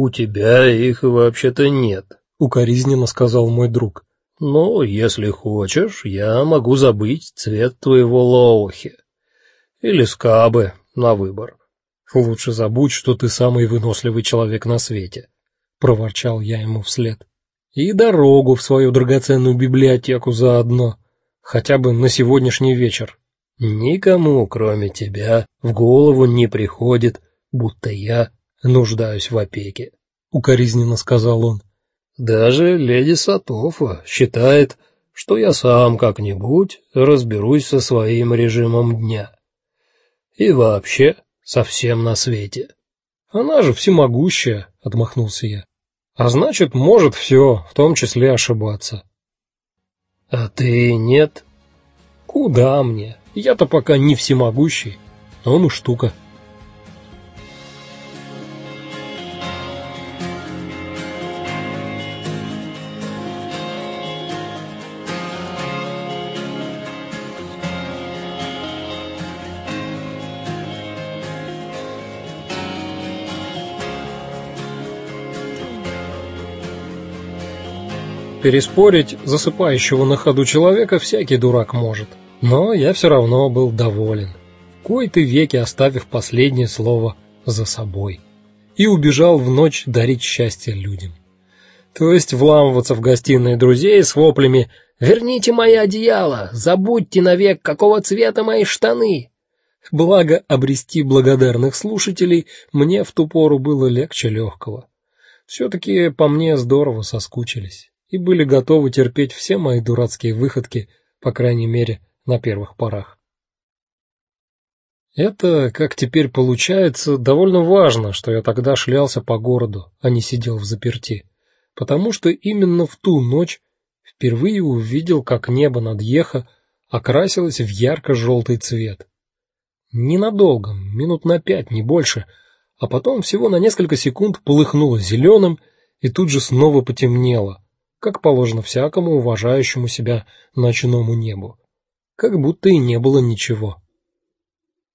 У тебя их вообще-то нет, укоризненно сказал мой друг. Но если хочешь, я могу забыть цвет твоего лоухи или скабы на выбор. Лучше забудь, что ты самый выносливый человек на свете, проворчал я ему вслед. И дорогу в свою драгоценную библиотеку заодно, хотя бы на сегодняшний вечер. Никому, кроме тебя, в голову не приходит, будто я нуждаюсь в опеке, укоризненно сказал он. Даже леди Сатофа считает, что я сам как-нибудь разберусь со своим режимом дня. И вообще, совсем на свете. Она же всемогущая, отмахнулся я. А значит, может все, в том числе ошибаться. А ты нет? Куда мне? Я-то пока не всемогущий. Он и штука. Переспорить засыпающего на ходу человека всякий дурак может. Но я все равно был доволен. Кой-то веки оставив последнее слово за собой и убежал в ночь дарить счастье людям. То есть вламываться в гостиные друзей с воплями: "Верните мои одеяла, забудьте навек, какого цвета мои штаны". Благо обрести благодарных слушателей мне в ту пору было легче легкого. все таки по мне здорово соскучились и были готовы терпеть все мои дурацкие выходки, по крайней мере, на первых порах. Это, как теперь получается, довольно важно, что я тогда шлялся по городу, а не сидел в заперти, потому что именно в ту ночь впервые увидел, как небо над Еха окрасилось в ярко желтый цвет. Ненадолго, минут на пять, не больше, а потом всего на несколько секунд полыхнуло зеленым и тут же снова потемнело как положено всякому уважающему себя ночному небу. Как будто и не было ничего.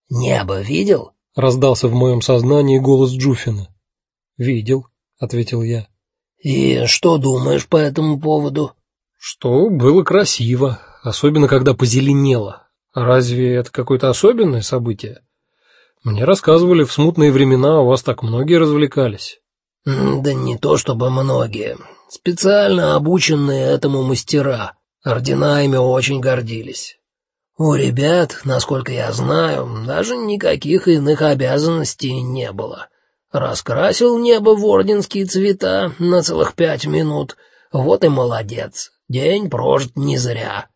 Небо видел? раздался в моем сознании голос Джуфина. Видел, ответил я. И что думаешь по этому поводу? Что было красиво, особенно когда позеленело. Разве это какое-то особенное событие? Мне рассказывали, в смутные времена у вас так многие развлекались. Да не то чтобы многие. Специально обученные этому мастера. Ордена ими очень гордились. У ребят, насколько я знаю, даже никаких иных обязанностей не было. Раскрасил небо в орденские цвета на целых пять минут. Вот и молодец. День прожит не зря.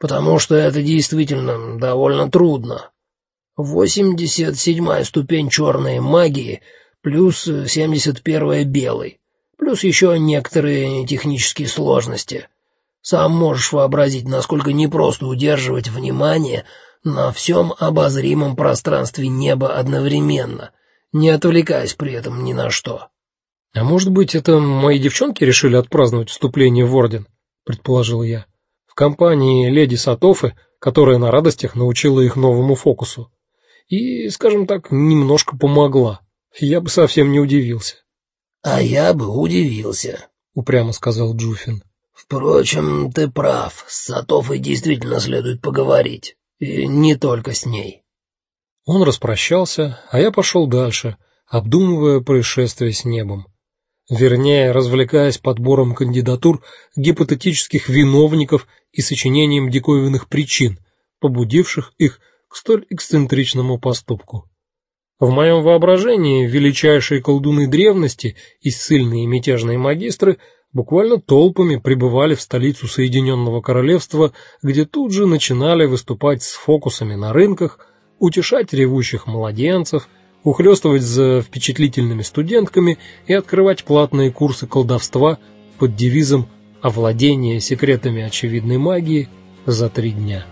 Потому что это действительно довольно трудно. Восемьдесят седьмая ступень черной магии плюс семьдесят первая белой плюс еще некоторые технические сложности. Сам можешь вообразить, насколько непросто удерживать внимание на всем обозримом пространстве неба одновременно, не отвлекаясь при этом ни на что. А может быть, это мои девчонки решили отпраздновать вступление в орден, предположил я. В компании леди Сатофы, которая на радостях научила их новому фокусу. И, скажем так, немножко помогла. Я бы совсем не удивился. А я бы удивился, упрямо сказал Джуфин. Впрочем, ты прав. С Сатофой действительно следует поговорить, и не только с ней. Он распрощался, а я пошел дальше, обдумывая происшествие с небом. Вернее, развлекаясь подбором кандидатур гипотетических виновников и сочинением диковинных причин, побудивших их к столь эксцентричному поступку. В моем воображении величайшие колдуны древности и сильные мятежные магистры буквально толпами прибывали в столицу Соединенного Королевства, где тут же начинали выступать с фокусами на рынках, утешать ревущих младенцев, ухлёстывать за впечатлительными студентками и открывать платные курсы колдовства под девизом овладение секретами очевидной магии за три дня.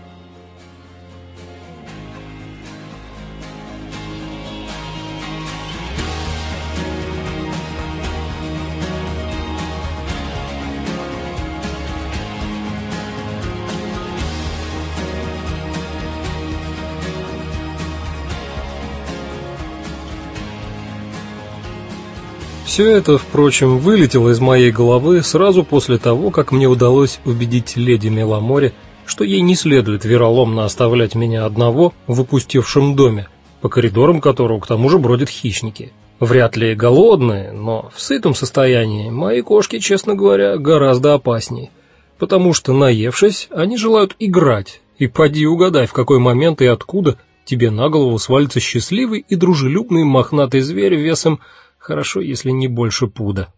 Все это, впрочем, вылетело из моей головы сразу после того, как мне удалось убедить леди Меламоре, что ей не следует вероломно оставлять меня одного в выпустившем доме, по коридорам которого к тому же бродят хищники. Вряд ли голодные, но в сытом состоянии мои кошки, честно говоря, гораздо опаснее, потому что наевшись, они желают играть. И поди угадай, в какой момент и откуда тебе на голову свалится счастливый и дружелюбный мохнатый зверь весом хорошо, если не больше пуда.